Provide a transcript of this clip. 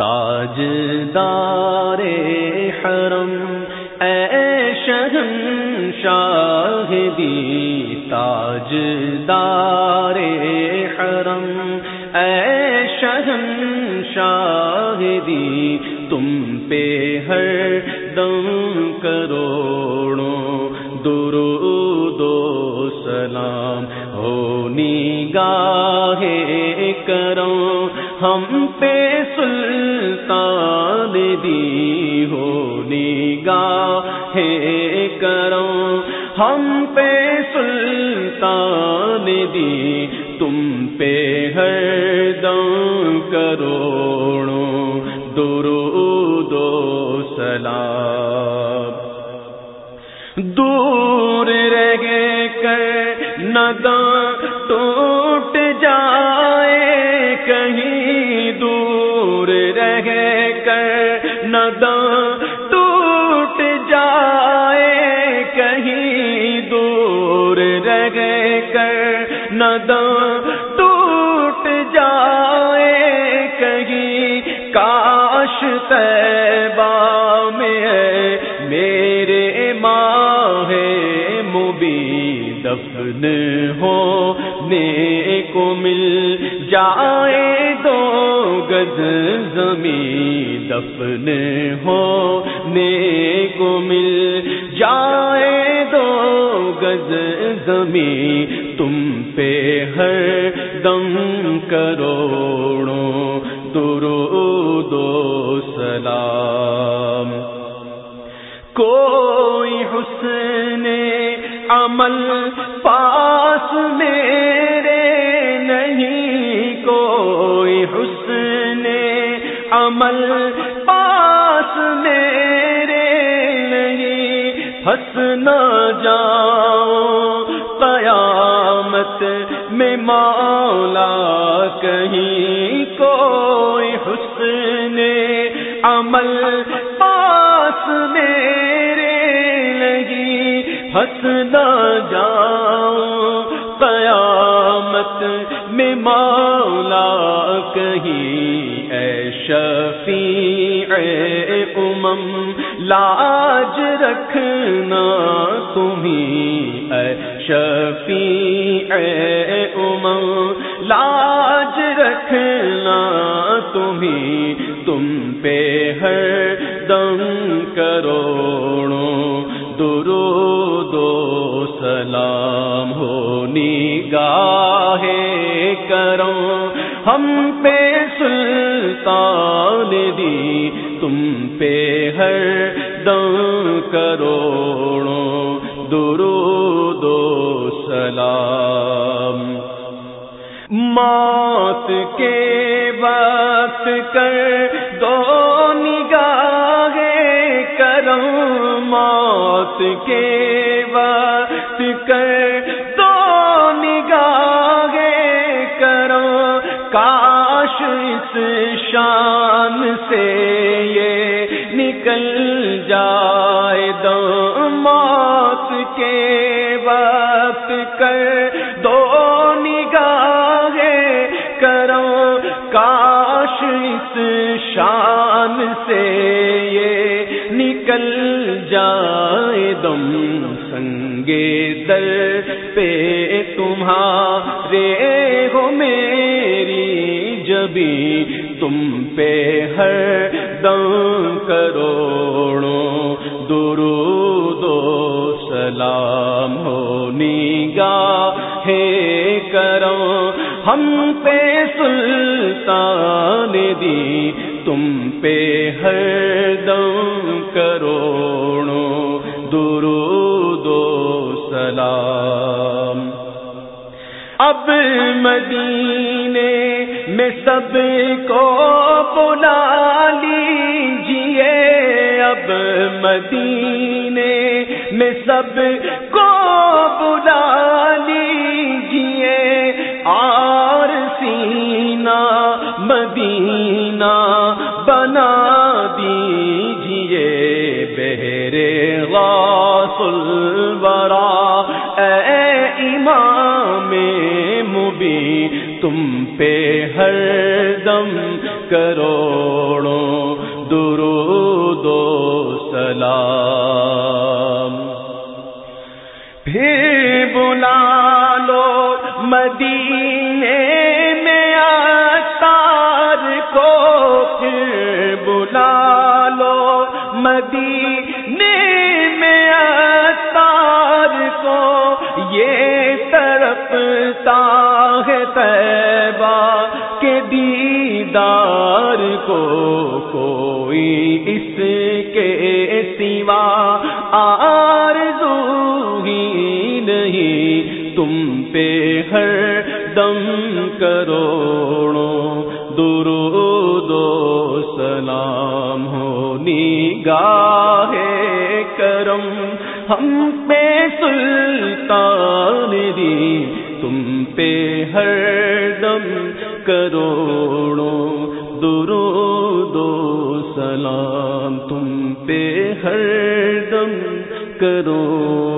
تاج دار حرم، اے شہن شاہدی تاج دار حرم، اے شہن شاہدی تم پہ ہر دم کروڑوں درود و سلام ہونی گاہے کرو ہم پہ سلطان دی ہونی گاہے کرو ہم پہ سلطان دی، تم پہ ہر دم کروڑوں درود و سلام۔ رہ کر نداں ٹوٹ جائے، کہیں دور رہ کر نداں ٹوٹ جائے، کہیں کاش تیبہ میں میرے ماہ مبی دفن ہو نے کو مل جائے۔ گز زمین دفن ہو نے کو مل جائے دو گز زمین، تم پہ ہر دم کروڑوں درود و سلام۔ کوئی حسن عمل پاس میرے نہیں، کوئی حسن عمل پاس میرے نہیں، پھنس نہ جاؤ۔ قیامت میں مولا کہیں کوئی حسن عمل پاس میرے لگی ہنس نہ جاؤ۔ قیامت میں مولا کہیں شفیع امم لاج رکھنا تمہیں، اے شفیع امم لاج رکھنا تمہیں، تم پہ ہر دم کروڑوں درود و سلام ہو، نگاہ کرو ہم پہ سلطان دی، تم پہ ہر دم کروڑوں درود و سلام۔ موت کے وقت کر دو نگاہ کرو موت کے وقت کر اس شان سے یہ نکل جائے دو موت کے وقت کر دو نگاہ کرو کاش اس شان سے یہ نکل جائے دم سنگے در پہ تمہارے ہو میری جبی تم پہ ہر دم کروڑوں درود و سلام ہو نگاہ کرو ہم پہ سلطان دی، تم پہ ہر دم کروڑوں درود و سلام۔ اب مدینے میں سب کو بلا لیجیے اب مدینے میں سب کو بلا لیجیے اور سینا مدینہ بنا دیجیے بہرے غاص الورا اے امام بھی تم پہ ہر دم کروڑوں درود و سلام۔ پھر بلا لو مدینے میں تار کو، پھر بلا لو مدینے میں تار کو، یہ طرف ہے تیبا کے دیدار کو کوئی اس کے سوا آرزو ہی نہیں تم پہ ہر دم کروڑوں درود و سلام ہونی گاہ کرم ہم پہ سلطان دی تم پہ ہر دم کروڑوں درود و سلام تم پہ ہر دم کروڑوں